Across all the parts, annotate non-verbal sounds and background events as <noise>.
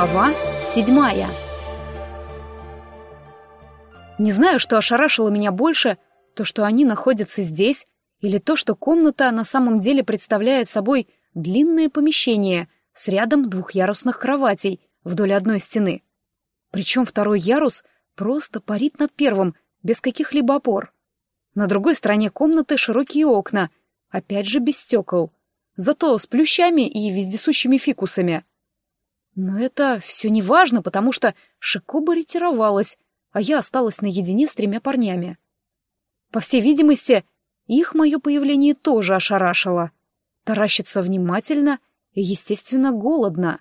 Глава седьмая Не знаю, что ошарашило меня больше, то, что они находятся здесь, или то, что комната на самом деле представляет собой длинное помещение с рядом двухъярусных кроватей вдоль одной стены. Причем второй ярус просто парит над первым, без каких-либо опор. На другой стороне комнаты широкие окна, опять же без стекол, зато с плющами и вездесущими фикусами. Но это все не важно, потому что Шикоба ретировалась, а я осталась наедине с тремя парнями. По всей видимости, их мое появление тоже ошарашило. Таращится внимательно и, естественно, голодно.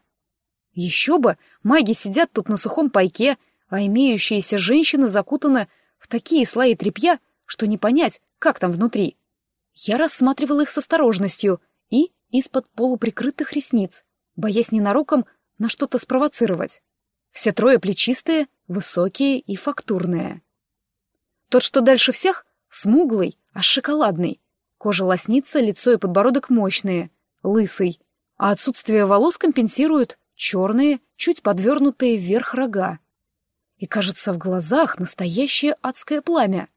Еще бы, маги сидят тут на сухом пайке, а имеющиеся женщины закутаны в такие слои тряпья, что не понять, как там внутри. Я рассматривала их с осторожностью и из-под полуприкрытых ресниц, боясь ненароком на что-то спровоцировать. Все трое плечистые, высокие и фактурные. Тот, что дальше всех, смуглый, аж шоколадный. Кожа лоснится, лицо и подбородок мощные, лысый, а отсутствие волос компенсируют черные, чуть подвернутые вверх рога. И, кажется, в глазах настоящее адское пламя.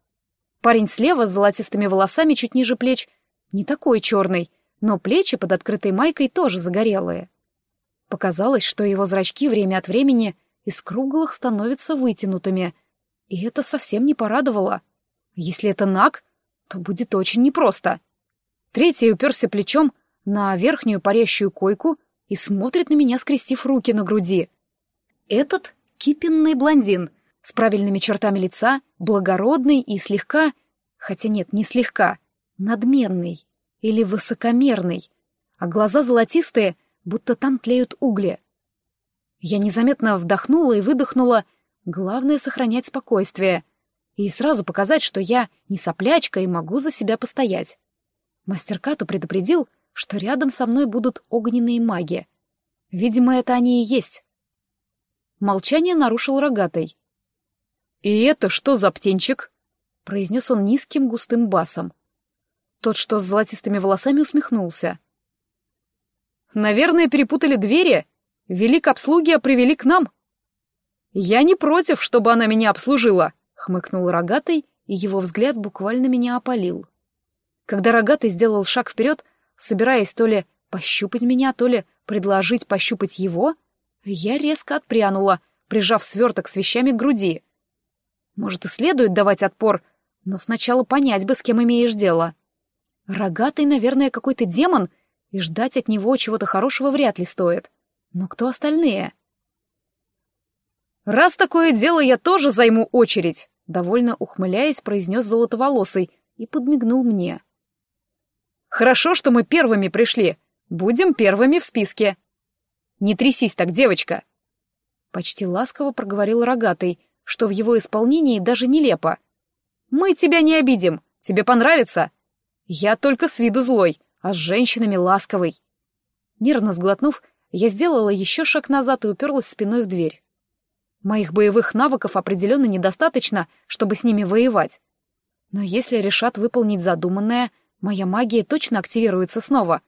Парень слева с золотистыми волосами чуть ниже плеч не такой черный, но плечи под открытой майкой тоже загорелые. Показалось, что его зрачки время от времени из круглых становятся вытянутыми, и это совсем не порадовало. Если это наг, то будет очень непросто. Третий уперся плечом на верхнюю парящую койку и смотрит на меня, скрестив руки на груди. Этот — кипенный блондин, с правильными чертами лица, благородный и слегка, хотя нет, не слегка, надменный или высокомерный, а глаза золотистые, будто там тлеют угли. Я незаметно вдохнула и выдохнула. Главное — сохранять спокойствие. И сразу показать, что я не соплячка и могу за себя постоять. Мастер Кату предупредил, что рядом со мной будут огненные маги. Видимо, это они и есть. Молчание нарушил рогатый. «И это что за птенчик?» — произнес он низким густым басом. Тот, что с золотистыми волосами, усмехнулся. Наверное, перепутали двери. Вели к а привели к нам. Я не против, чтобы она меня обслужила, хмыкнул рогатый, и его взгляд буквально меня опалил. Когда рогатый сделал шаг вперед, собираясь то ли пощупать меня, то ли предложить пощупать его, я резко отпрянула, прижав сверток с вещами к груди. Может, и следует давать отпор, но сначала понять бы, с кем имеешь дело. Рогатый, наверное, какой-то демон — и ждать от него чего-то хорошего вряд ли стоит. Но кто остальные? «Раз такое дело, я тоже займу очередь», — довольно ухмыляясь, произнес золотоволосый и подмигнул мне. «Хорошо, что мы первыми пришли. Будем первыми в списке». «Не трясись так, девочка!» Почти ласково проговорил рогатый, что в его исполнении даже нелепо. «Мы тебя не обидим. Тебе понравится?» «Я только с виду злой, а с женщинами ласковый. Нервно сглотнув, я сделала еще шаг назад и уперлась спиной в дверь. Моих боевых навыков определенно недостаточно, чтобы с ними воевать. Но если решат выполнить задуманное, моя магия точно активируется снова.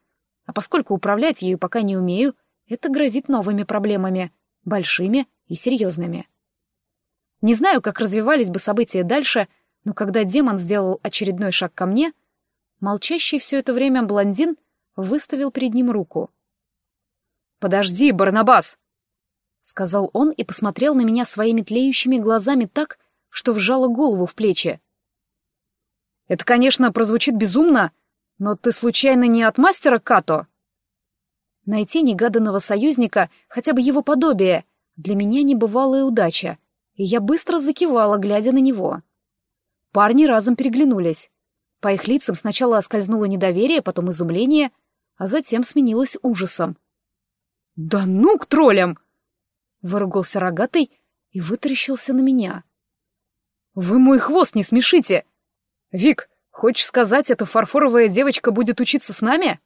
А поскольку управлять ею пока не умею, это грозит новыми проблемами, большими и серьезными. Не знаю, как развивались бы события дальше, но когда демон сделал очередной шаг ко мне — Молчащий все это время блондин выставил перед ним руку. «Подожди, Барнабас!» — сказал он и посмотрел на меня своими тлеющими глазами так, что вжало голову в плечи. «Это, конечно, прозвучит безумно, но ты случайно не от мастера Като?» Найти негаданного союзника, хотя бы его подобие, для меня небывалая удача, и я быстро закивала, глядя на него. Парни разом переглянулись. По их лицам сначала скользнуло недоверие, потом изумление, а затем сменилось ужасом. «Да ну к троллям!» — выругался рогатый и вытаращился на меня. «Вы мой хвост не смешите! Вик, хочешь сказать, эта фарфоровая девочка будет учиться с нами?»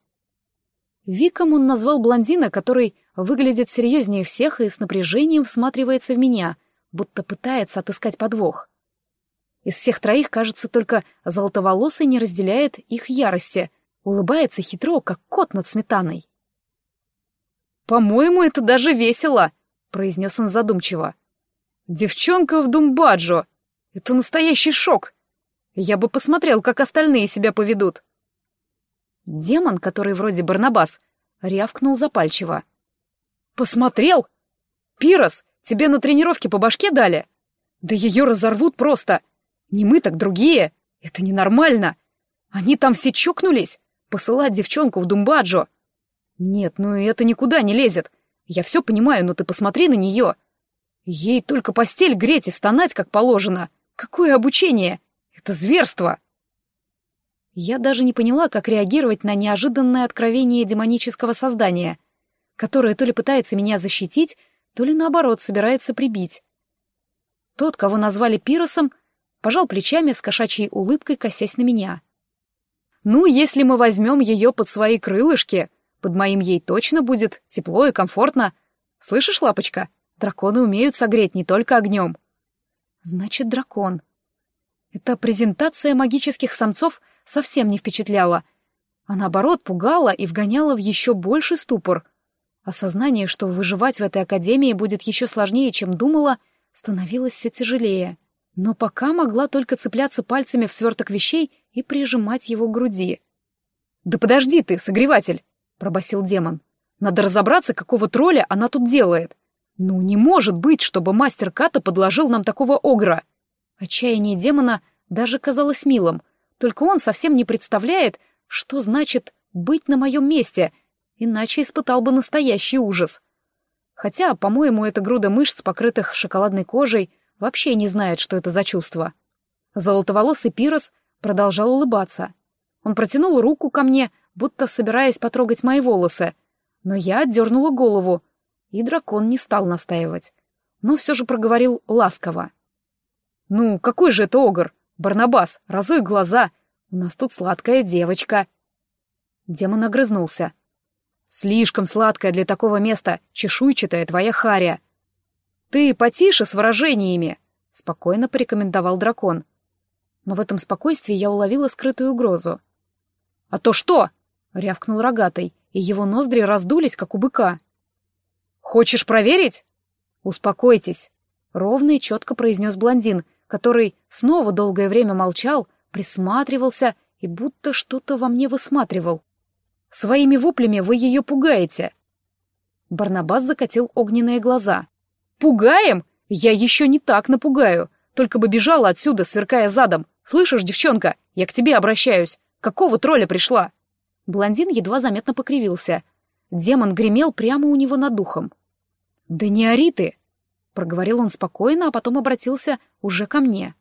Виком он назвал блондина, который выглядит серьезнее всех и с напряжением всматривается в меня, будто пытается отыскать подвох. Из всех троих, кажется, только золотоволосый не разделяет их ярости, улыбается хитро, как кот над сметаной. «По-моему, это даже весело!» — произнес он задумчиво. «Девчонка в Думбаджо! Это настоящий шок! Я бы посмотрел, как остальные себя поведут!» Демон, который вроде Барнабас, рявкнул запальчиво. «Посмотрел? Пирос, тебе на тренировке по башке дали? Да ее разорвут просто! Не мы, так другие! Это ненормально! Они там все чокнулись! Посылать девчонку в Думбаджо! Нет, ну это никуда не лезет! Я все понимаю, но ты посмотри на нее! Ей только постель греть и стонать, как положено! Какое обучение! Это зверство!» Я даже не поняла, как реагировать на неожиданное откровение демонического создания, которое то ли пытается меня защитить, то ли наоборот собирается прибить. Тот, кого назвали Пиросом, пожал плечами с кошачьей улыбкой, косясь на меня. «Ну, если мы возьмем ее под свои крылышки, под моим ей точно будет тепло и комфортно. Слышишь, лапочка, драконы умеют согреть не только огнем». «Значит, дракон». Эта презентация магических самцов совсем не впечатляла, а наоборот пугала и вгоняла в еще больший ступор. Осознание, что выживать в этой академии будет еще сложнее, чем думала, становилось все тяжелее. Но пока могла только цепляться пальцами в сверток вещей и прижимать его к груди. «Да подожди ты, согреватель!» — пробасил демон. «Надо разобраться, какого тролля она тут делает. Ну, не может быть, чтобы мастер Ката подложил нам такого огра!» Отчаяние демона даже казалось милым, только он совсем не представляет, что значит быть на моем месте, иначе испытал бы настоящий ужас. Хотя, по-моему, эта груда мышц, покрытых шоколадной кожей, вообще не знает, что это за чувство. Золотоволосый Пирос продолжал улыбаться. Он протянул руку ко мне, будто собираясь потрогать мои волосы, но я отдернула голову, и дракон не стал настаивать, но все же проговорил ласково. «Ну, какой же это огр? Барнабас, разуй глаза! У нас тут сладкая девочка!» Демон огрызнулся. «Слишком сладкая для такого места, чешуйчатая твоя харя!» «Ты потише с выражениями!» — спокойно порекомендовал дракон. Но в этом спокойствии я уловила скрытую угрозу. «А то что?» — рявкнул рогатый, и его ноздри раздулись, как у быка. «Хочешь проверить?» «Успокойтесь», — ровно и четко произнес блондин, который снова долгое время молчал, присматривался и будто что-то во мне высматривал. «Своими воплями вы ее пугаете!» Барнабас закатил огненные глаза. «Пугаем? Я еще не так напугаю. Только бы бежала отсюда, сверкая задом. Слышишь, девчонка, я к тебе обращаюсь. Какого тролля пришла?» Блондин едва заметно покривился. Демон гремел прямо у него над духом. «Да не ори ты!» — проговорил он спокойно, а потом обратился уже ко мне.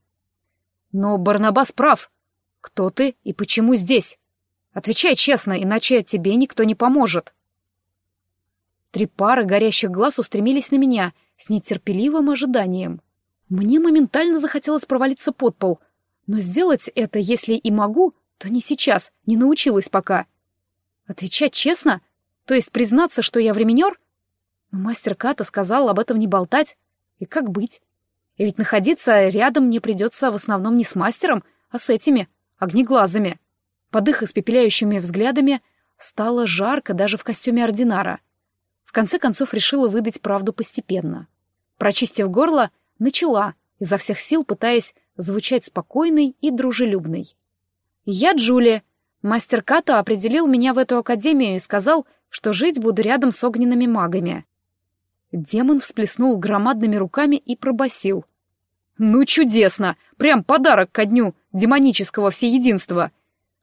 «Но Барнабас прав. Кто ты и почему здесь? Отвечай честно, иначе тебе никто не поможет». Три пары горящих глаз устремились на меня — с нетерпеливым ожиданием. Мне моментально захотелось провалиться под пол, но сделать это, если и могу, то не сейчас, не научилась пока. Отвечать честно? То есть признаться, что я временер? Но мастер Ката сказал об этом не болтать. И как быть? И ведь находиться рядом мне придется в основном не с мастером, а с этими, огнеглазыми. Под их испепеляющими взглядами стало жарко даже в костюме ординара. В конце концов решила выдать правду постепенно. Прочистив горло, начала, изо всех сил пытаясь звучать спокойной и дружелюбной. «Я Джулия. Мастер Като определил меня в эту академию и сказал, что жить буду рядом с огненными магами». Демон всплеснул громадными руками и пробасил. «Ну, чудесно! Прям подарок ко дню демонического всеединства!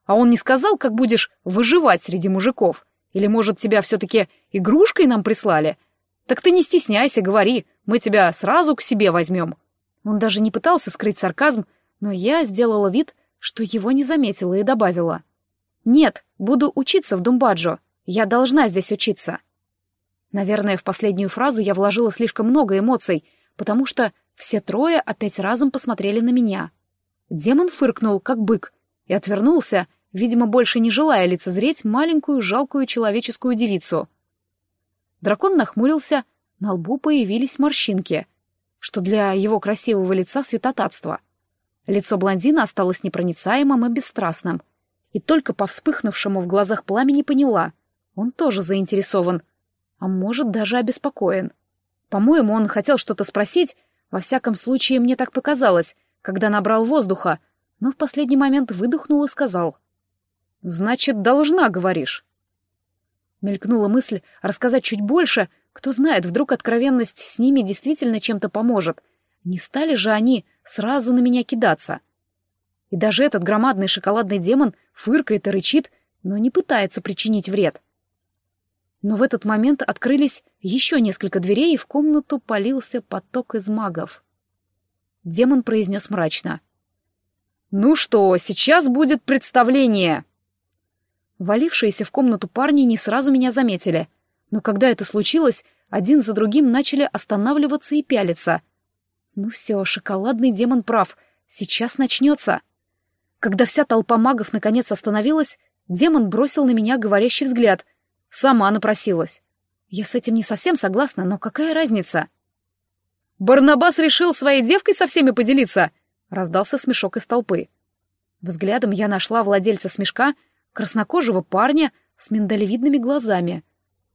А он не сказал, как будешь выживать среди мужиков? Или, может, тебя все-таки игрушкой нам прислали? Так ты не стесняйся, говори, мы тебя сразу к себе возьмем». Он даже не пытался скрыть сарказм, но я сделала вид, что его не заметила и добавила. «Нет, буду учиться в Думбаджо. Я должна здесь учиться». Наверное, в последнюю фразу я вложила слишком много эмоций, потому что все трое опять разом посмотрели на меня. Демон фыркнул, как бык, и отвернулся, видимо, больше не желая лицезреть маленькую жалкую человеческую девицу. Дракон нахмурился, на лбу появились морщинки, что для его красивого лица святотатство. Лицо блондина осталось непроницаемым и бесстрастным, и только по вспыхнувшему в глазах пламени поняла, он тоже заинтересован, а может даже обеспокоен. По-моему, он хотел что-то спросить, во всяком случае, мне так показалось, когда набрал воздуха, но в последний момент выдохнул и сказал. «Значит, должна, говоришь?» Мелькнула мысль рассказать чуть больше, кто знает, вдруг откровенность с ними действительно чем-то поможет. Не стали же они сразу на меня кидаться. И даже этот громадный шоколадный демон фыркает и рычит, но не пытается причинить вред. Но в этот момент открылись еще несколько дверей, и в комнату полился поток из магов. Демон произнес мрачно. «Ну что, сейчас будет представление!» Валившиеся в комнату парни не сразу меня заметили, но когда это случилось, один за другим начали останавливаться и пялиться. Ну все, шоколадный демон прав, сейчас начнется. Когда вся толпа магов наконец остановилась, демон бросил на меня говорящий взгляд — Сама напросилась. Я с этим не совсем согласна, но какая разница? «Барнабас решил своей девкой со всеми поделиться!» — раздался смешок из толпы. Взглядом я нашла владельца смешка, краснокожего парня с миндалевидными глазами.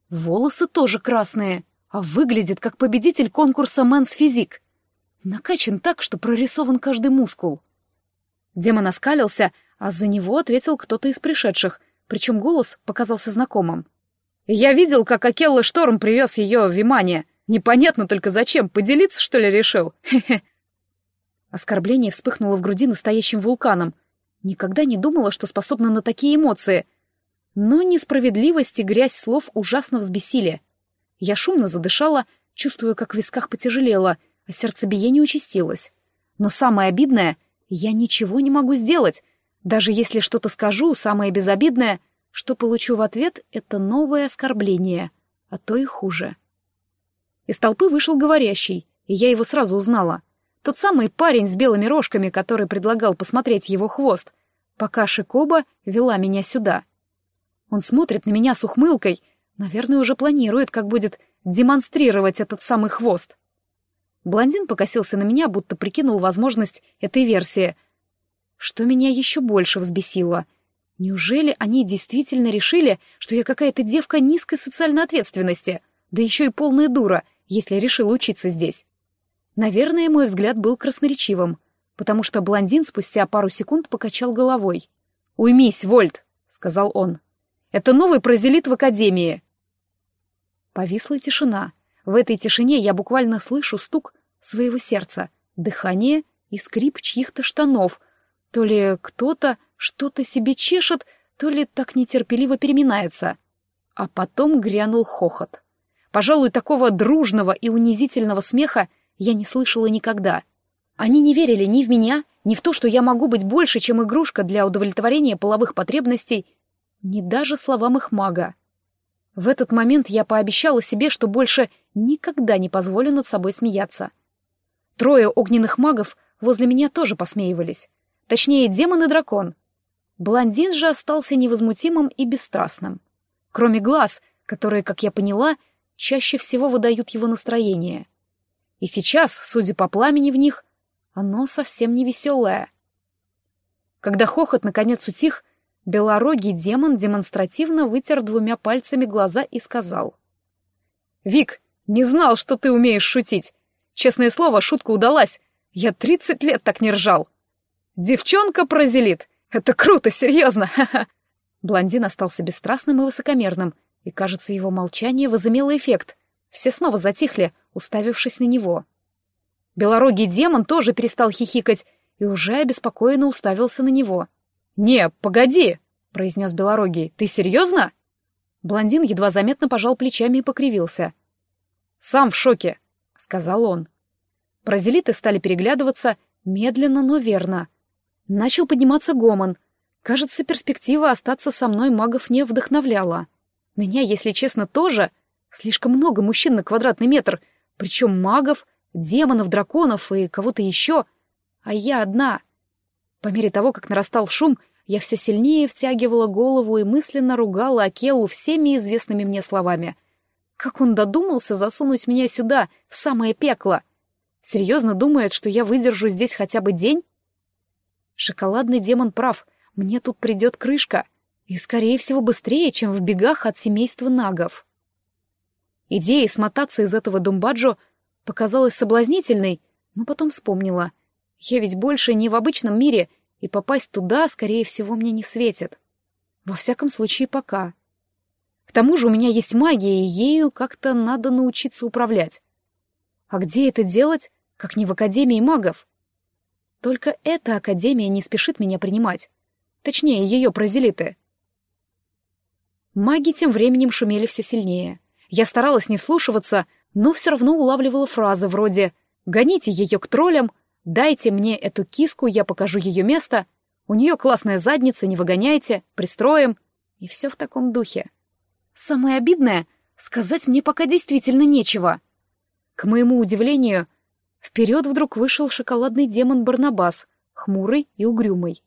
Волосы тоже красные, а выглядит как победитель конкурса «Men's Physique». Накачан так, что прорисован каждый мускул. Демон оскалился, а за него ответил кто-то из пришедших, причем голос показался знакомым. Я видел, как Акелла Шторм привез ее в Вимане. Непонятно только зачем, поделиться, что ли, решил? Хе-хе. Оскорбление вспыхнуло в груди настоящим вулканом. Никогда не думала, что способна на такие эмоции. Но несправедливость и грязь слов ужасно взбесили. Я шумно задышала, чувствуя, как в висках потяжелело, а сердцебиение участилось. Но самое обидное — я ничего не могу сделать. Даже если что-то скажу, самое безобидное — что получу в ответ, это новое оскорбление, а то и хуже. Из толпы вышел говорящий, и я его сразу узнала. Тот самый парень с белыми рожками, который предлагал посмотреть его хвост, пока Шикоба вела меня сюда. Он смотрит на меня с ухмылкой, наверное, уже планирует, как будет демонстрировать этот самый хвост. Блондин покосился на меня, будто прикинул возможность этой версии. Что меня еще больше взбесило — Неужели они действительно решили, что я какая-то девка низкой социальной ответственности, да еще и полная дура, если решила учиться здесь? Наверное, мой взгляд был красноречивым, потому что блондин спустя пару секунд покачал головой. «Уймись, Вольт!» — сказал он. «Это новый прозелит в Академии!» Повисла тишина. В этой тишине я буквально слышу стук своего сердца, дыхание и скрип чьих-то штанов. То ли кто-то что-то себе чешет, то ли так нетерпеливо переминается. А потом грянул хохот. Пожалуй, такого дружного и унизительного смеха я не слышала никогда. Они не верили ни в меня, ни в то, что я могу быть больше, чем игрушка для удовлетворения половых потребностей, ни даже словам их мага. В этот момент я пообещала себе, что больше никогда не позволю над собой смеяться. Трое огненных магов возле меня тоже посмеивались. Точнее, демон и дракон. Блондин же остался невозмутимым и бесстрастным. Кроме глаз, которые, как я поняла, чаще всего выдают его настроение. И сейчас, судя по пламени в них, оно совсем не веселое. Когда хохот наконец утих, белорогий демон демонстративно вытер двумя пальцами глаза и сказал. «Вик, не знал, что ты умеешь шутить. Честное слово, шутка удалась. Я тридцать лет так не ржал. Девчонка прозелит. Это круто, серьезно. <laughs> Блондин остался бесстрастным и высокомерным, и, кажется, его молчание возымело эффект. Все снова затихли, уставившись на него. Белорогий демон тоже перестал хихикать и уже обеспокоенно уставился на него. «Не, погоди!» — произнес Белорогий. «Ты серьезно?» Блондин едва заметно пожал плечами и покривился. «Сам в шоке», — сказал он. Прозелиты стали переглядываться медленно, но верно — Начал подниматься гомон. Кажется, перспектива остаться со мной магов не вдохновляла. Меня, если честно, тоже. Слишком много мужчин на квадратный метр, причем магов, демонов, драконов и кого-то еще. А я одна. По мере того, как нарастал шум, я все сильнее втягивала голову и мысленно ругала Акелу всеми известными мне словами. Как он додумался засунуть меня сюда, в самое пекло? Серьезно думает, что я выдержу здесь хотя бы день? Шоколадный демон прав, мне тут придет крышка. И, скорее всего, быстрее, чем в бегах от семейства нагов. Идея смотаться из этого Думбаджо показалась соблазнительной, но потом вспомнила. Я ведь больше не в обычном мире, и попасть туда, скорее всего, мне не светит. Во всяком случае, пока. К тому же у меня есть магия, и ею как-то надо научиться управлять. А где это делать, как не в Академии магов? Только эта Академия не спешит меня принимать. Точнее, ее прозелиты. Маги тем временем шумели все сильнее. Я старалась не вслушиваться, но все равно улавливала фразы вроде «Гоните ее к троллям», «Дайте мне эту киску, я покажу ее место», «У нее классная задница, не выгоняйте», «Пристроим» и все в таком духе. Самое обидное — сказать мне пока действительно нечего. К моему удивлению, вперед вдруг вышел шоколадный демон Барнабас, хмурый и угрюмый.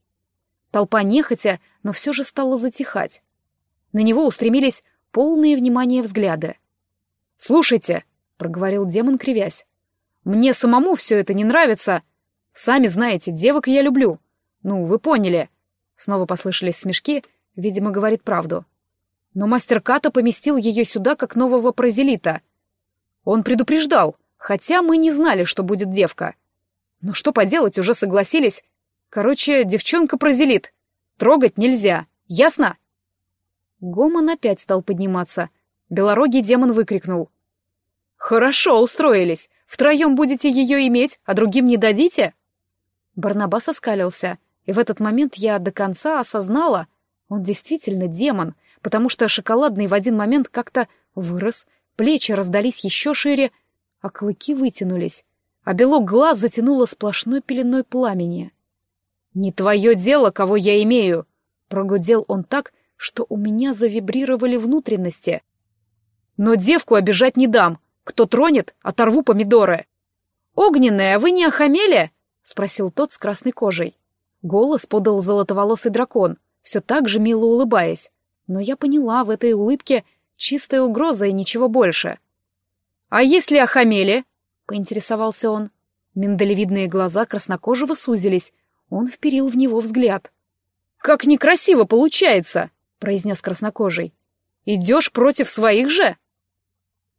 Толпа нехотя, но все же стала затихать. На него устремились полные внимания взгляды. «Слушайте», — проговорил демон, кривясь, — «мне самому все это не нравится. Сами знаете, девок я люблю. Ну, вы поняли». Снова послышались смешки, видимо, говорит правду. Но мастер Ката поместил ее сюда как нового прозелита — он предупреждал, хотя мы не знали, что будет девка. Но что поделать, уже согласились. Короче, девчонка прозелит. Трогать нельзя, ясно? Гомон опять стал подниматься. Белорогий демон выкрикнул. «Хорошо устроились. Втроем будете ее иметь, а другим не дадите?» Барнабас оскалился, и в этот момент я до конца осознала, он действительно демон, потому что шоколадный в один момент как-то вырос Плечи раздались еще шире, а клыки вытянулись, а белок глаз затянуло сплошной пеленой пламени. «Не твое дело, кого я имею!» — прогудел он так, что у меня завибрировали внутренности. «Но девку обижать не дам. Кто тронет, оторву помидоры». «Огненная, вы не охамели?» — спросил тот с красной кожей. Голос подал золотоволосый дракон, все так же мило улыбаясь. Но я поняла в этой улыбке Чистая угроза и ничего больше. «А если охамели?» — поинтересовался он. Миндалевидные глаза краснокожего сузились. Он вперил в него взгляд. «Как некрасиво получается!» — произнес краснокожий. «Идешь против своих же?»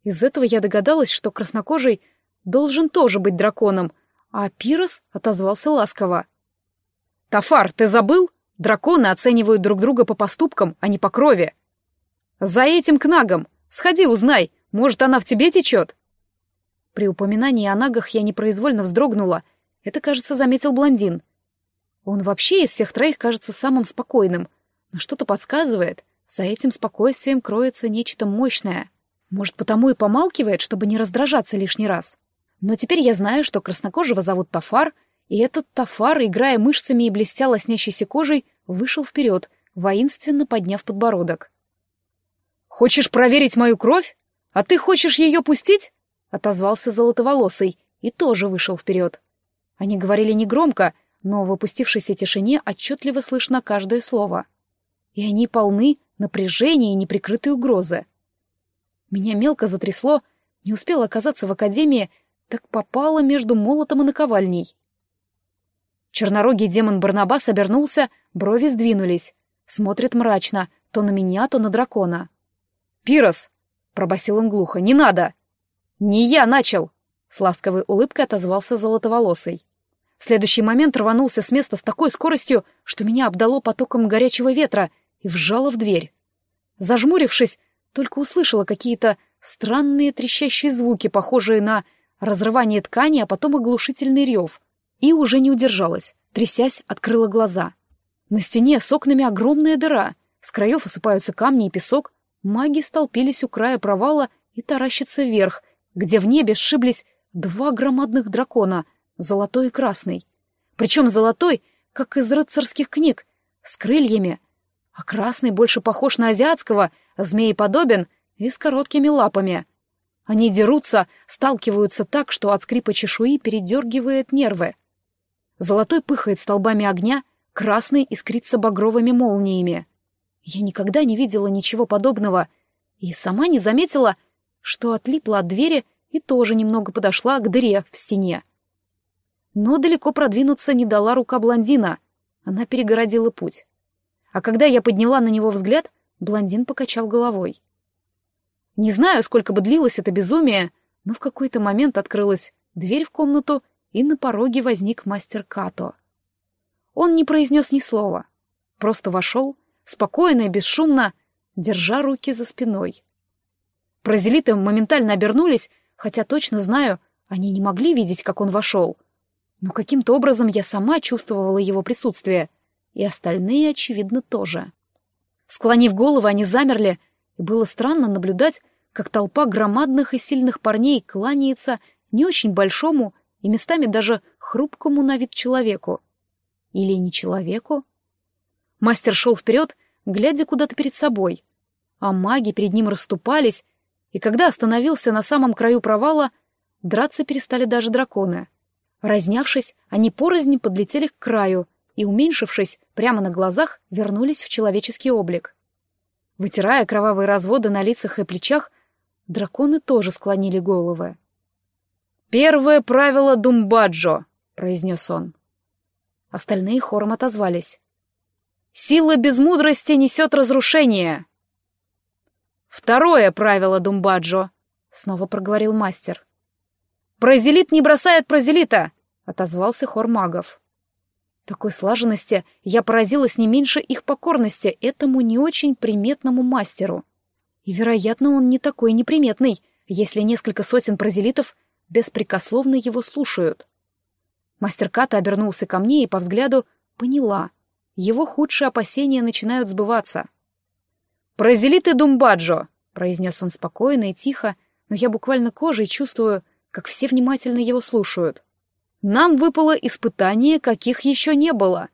Из этого я догадалась, что краснокожий должен тоже быть драконом, а Пирос отозвался ласково. «Тафар, ты забыл? Драконы оценивают друг друга по поступкам, а не по крови. «За этим к нагам! Сходи, узнай, может, она в тебе течет?» При упоминании о нагах я непроизвольно вздрогнула. Это, кажется, заметил блондин. Он вообще из всех троих кажется самым спокойным, но что-то подсказывает, за этим спокойствием кроется нечто мощное. Может, потому и помалкивает, чтобы не раздражаться лишний раз. Но теперь я знаю, что краснокожего зовут Тафар, и этот Тафар, играя мышцами и блестя лоснящейся кожей, вышел вперед, воинственно подняв подбородок. «Хочешь проверить мою кровь? А ты хочешь ее пустить?» — отозвался золотоволосый и тоже вышел вперед. Они говорили негромко, но в опустившейся тишине отчетливо слышно каждое слово. И они полны напряжения и неприкрытой угрозы. Меня мелко затрясло, не успела оказаться в академии, так попала между молотом и наковальней. Чернорогий демон Барнабас обернулся, брови сдвинулись. Смотрит мрачно, то на меня, то на дракона. «Пирос!» — пробасил он глухо. «Не надо!» «Не я начал!» — с ласковой улыбкой отозвался золотоволосый. В следующий момент рванулся с места с такой скоростью, что меня обдало потоком горячего ветра и вжало в дверь. Зажмурившись, только услышала какие-то странные трещащие звуки, похожие на разрывание ткани, а потом оглушительный рев. И уже не удержалась, трясясь, открыла глаза. На стене с окнами огромная дыра, с краев осыпаются камни и песок, Маги столпились у края провала и таращатся вверх, где в небе сшиблись два громадных дракона, золотой и красный. Причем золотой, как из рыцарских книг, с крыльями, а красный больше похож на азиатского, змееподобен и с короткими лапами. Они дерутся, сталкиваются так, что от скрипа чешуи передергивает нервы. Золотой пыхает столбами огня, красный искрится багровыми молниями. Я никогда не видела ничего подобного и сама не заметила, что отлипла от двери и тоже немного подошла к дыре в стене. Но далеко продвинуться не дала рука блондина, она перегородила путь. А когда я подняла на него взгляд, блондин покачал головой. Не знаю, сколько бы длилось это безумие, но в какой-то момент открылась дверь в комнату, и на пороге возник мастер Като. Он не произнес ни слова, просто вошел, спокойно и бесшумно, держа руки за спиной. Прозелиты моментально обернулись, хотя точно знаю, они не могли видеть, как он вошел. Но каким-то образом я сама чувствовала его присутствие, и остальные, очевидно, тоже. Склонив головы, они замерли, и было странно наблюдать, как толпа громадных и сильных парней кланяется не очень большому и местами даже хрупкому на вид человеку. Или не человеку? Мастер шел вперед, глядя куда-то перед собой, а маги перед ним расступались, и когда остановился на самом краю провала, драться перестали даже драконы. Разнявшись, они порознь подлетели к краю и, уменьшившись, прямо на глазах вернулись в человеческий облик. Вытирая кровавые разводы на лицах и плечах, драконы тоже склонили головы. «Первое правило Думбаджо», — произнес он. Остальные хором отозвались. «Сила без мудрости несет разрушение!» «Второе правило Думбаджо», — снова проговорил мастер. «Прозелит не бросает прозелита!» — отозвался хор магов. Такой слаженности я поразилась не меньше их покорности этому не очень приметному мастеру. И, вероятно, он не такой неприметный, если несколько сотен прозелитов беспрекословно его слушают. Мастер Ката обернулся ко мне и по взгляду поняла. Его худшие опасения начинают сбываться. «Прозелиты Думбаджо!» — произнес он спокойно и тихо, но я буквально кожей чувствую, как все внимательно его слушают. Нам выпало испытание, каких еще не было.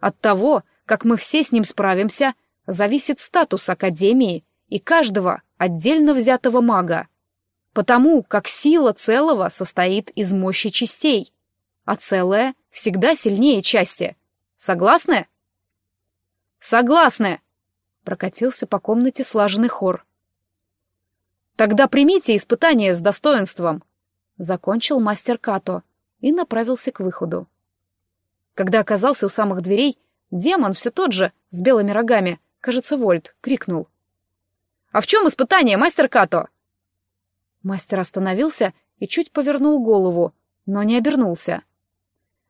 От того, как мы все с ним справимся, зависит статус Академии и каждого отдельно взятого мага. Потому как сила целого состоит из мощи частей, а целое всегда сильнее части. Согласны? Согласны! Прокатился по комнате слаженный хор. Тогда примите испытание с достоинством, закончил мастер Като и направился к выходу. Когда оказался у самых дверей, демон все тот же, с белыми рогами, кажется, Вольт, крикнул. «А в чем испытание, мастер Като?» Мастер остановился и чуть повернул голову, но не обернулся.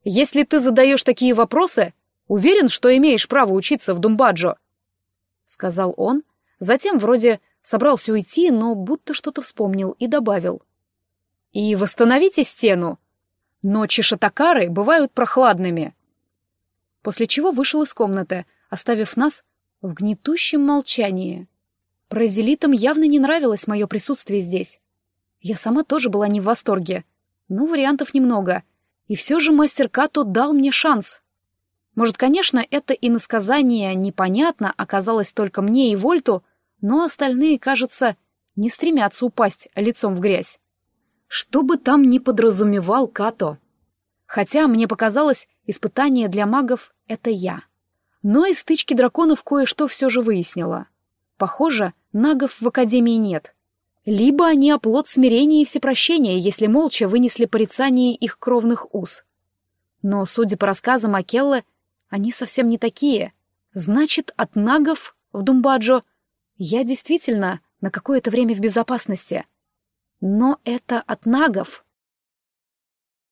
«Если ты задаешь такие вопросы, уверен, что имеешь право учиться в Думбаджо», — сказал он, затем вроде собрался уйти, но будто что-то вспомнил и добавил. «И восстановите стену, Ночи шатакары бывают прохладными. После чего вышел из комнаты, оставив нас в гнетущем молчании. Паразелитам явно не нравилось мое присутствие здесь. Я сама тоже была не в восторге. Но вариантов немного. И все же мастер Като дал мне шанс. Может, конечно, это иносказание непонятно оказалось только мне и Вольту, но остальные, кажется, не стремятся упасть лицом в грязь. Что бы там ни подразумевал Като. Хотя, мне показалось, испытание для магов — это я. Но из стычки драконов кое-что все же выяснила. Похоже, нагов в Академии нет. Либо они оплот смирения и всепрощения, если молча вынесли порицание их кровных уз. Но, судя по рассказам Акеллы, они совсем не такие. Значит, от нагов в Думбаджо я действительно на какое-то время в безопасности — но это от нагов.